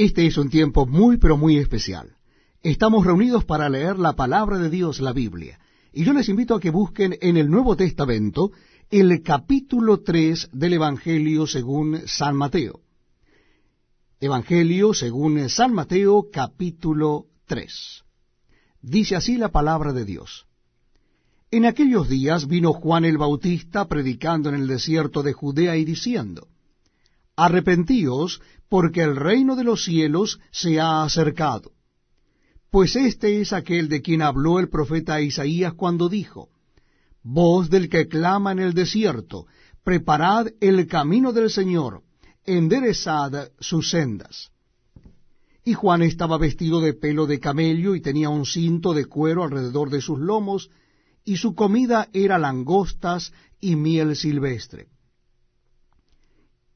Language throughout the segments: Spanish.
Este es un tiempo muy, pero muy especial. Estamos reunidos para leer la palabra de Dios, la Biblia. Y yo les invito a que busquen en el Nuevo Testamento el capítulo 3 del Evangelio según San Mateo. Evangelio según San Mateo capítulo 3. Dice así la palabra de Dios. En aquellos días vino Juan el Bautista predicando en el desierto de Judea y diciendo, Arrepentíos, porque el reino de los cielos se ha acercado. Pues este es aquel de quien habló el profeta Isaías cuando dijo, Voz del que clama en el desierto, preparad el camino del Señor, enderezad sus sendas. Y Juan estaba vestido de pelo de camello y tenía un cinto de cuero alrededor de sus lomos, y su comida era langostas y miel silvestre.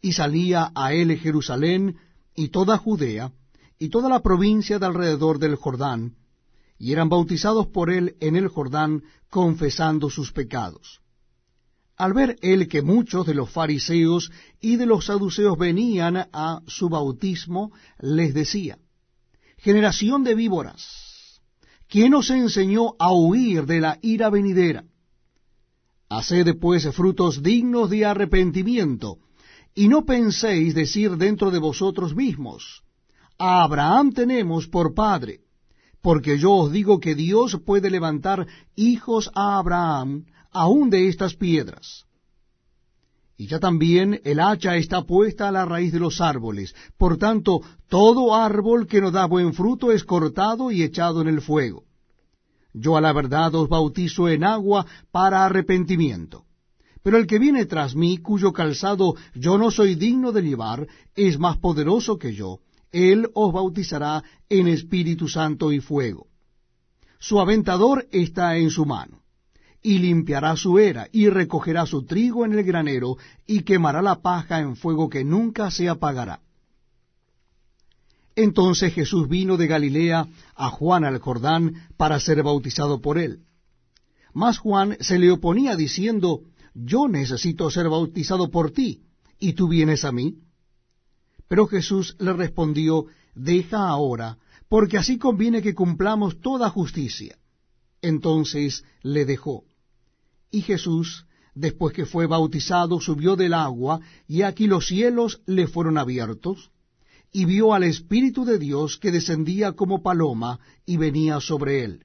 Y salía a él Jerusalén y toda Judea, y toda la provincia de alrededor del Jordán, y eran bautizados por él en el Jordán, confesando sus pecados. Al ver él que muchos de los fariseos y de los saduceos venían a su bautismo, les decía, Generación de víboras, ¿quién os enseñó a huir de la ira venidera? Haced pues frutos dignos de arrepentimiento, y no penséis decir dentro de vosotros mismos, a Abraham tenemos por padre, porque yo os digo que Dios puede levantar hijos a Abraham aún de estas piedras. Y ya también el hacha está puesta a la raíz de los árboles. Por tanto, todo árbol que no da buen fruto es cortado y echado en el fuego. Yo a la verdad os bautizo en agua para arrepentimiento. Pero el que viene tras mí, cuyo calzado yo no soy digno de llevar, es más poderoso que yo. Él os bautizará en Espíritu Santo y fuego. Su aventador está en su mano y limpiará su era, y recogerá su trigo en el granero, y quemará la paja en fuego que nunca se apagará. Entonces Jesús vino de Galilea a Juan al Jordán para ser bautizado por él. Mas Juan se le oponía diciendo, Yo necesito ser bautizado por ti, y tú vienes a mí. Pero Jesús le respondió, Deja ahora, porque así conviene que cumplamos toda justicia. Entonces le dejó. Y Jesús, después que fue bautizado, subió del agua, y aquí los cielos le fueron abiertos, y vio al Espíritu de Dios que descendía como paloma y venía sobre él.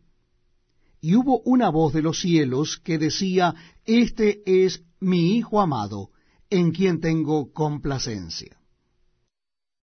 Y hubo una voz de los cielos que decía, Este es mi Hijo amado, en quien tengo complacencia.